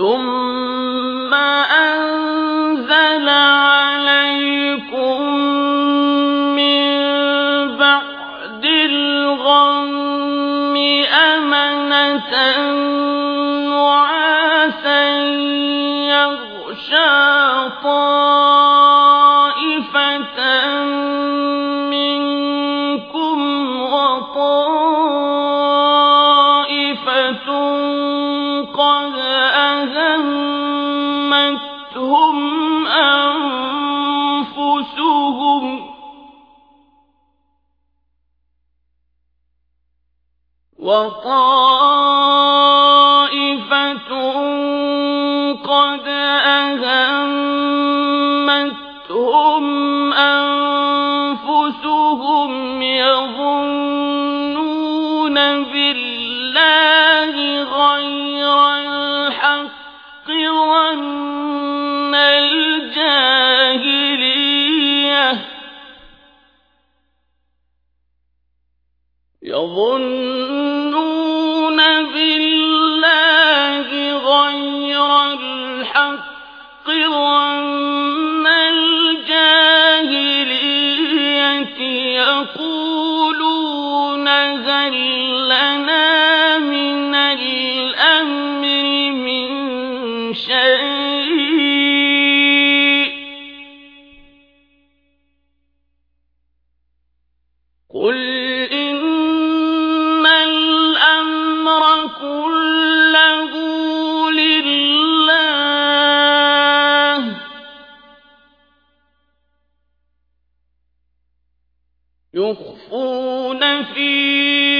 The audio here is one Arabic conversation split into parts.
ثم أنزل عليكم من بعد الغم أمنة يغشى وطائفة قد أهمتهم أنفسهم يظنون بالله غير الحق ظن الجاهلية يظنون يقولون هل لنا يخفون في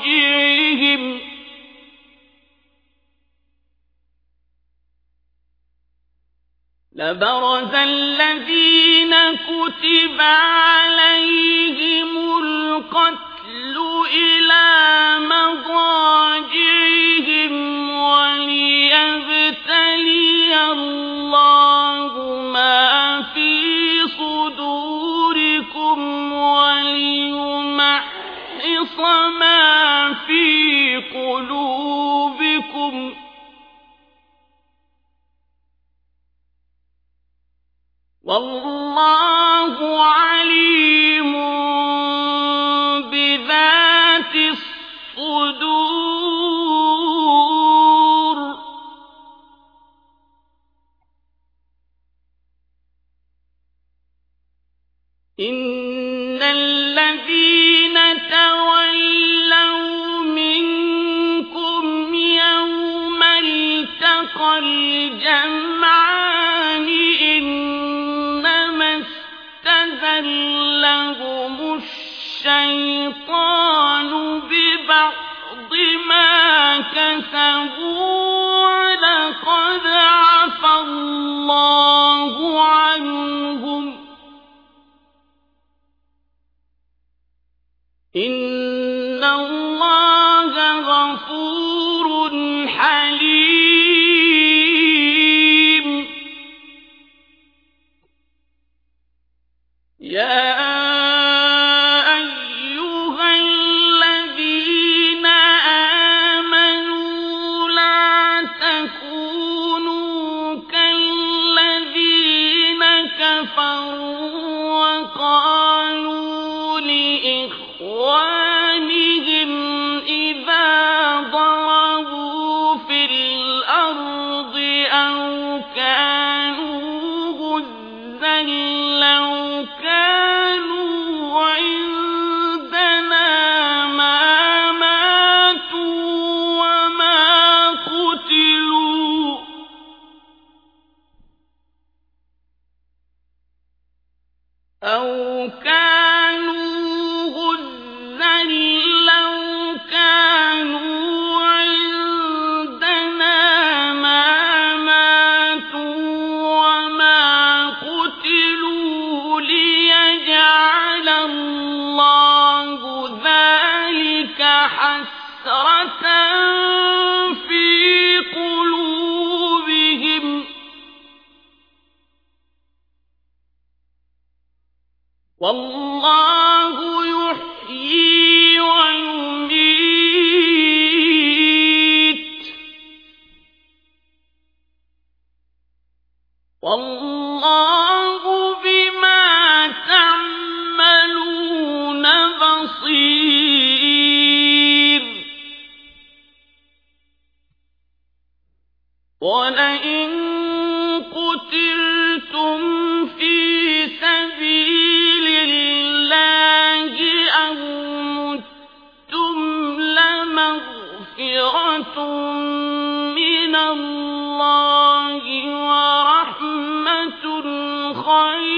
لبرز الذين كتب عليهم القتل إلى مضاجعهم. والله عليم بذات الصدور. إن الذين استزلهم الشيطان إذا ضربوا في الأرض أو كانوا لو كانوا عندنا ما ماتوا وما قتلوا أو كانوا والله يحيي ويميت. والله بما تعملون بصير. ولئن خير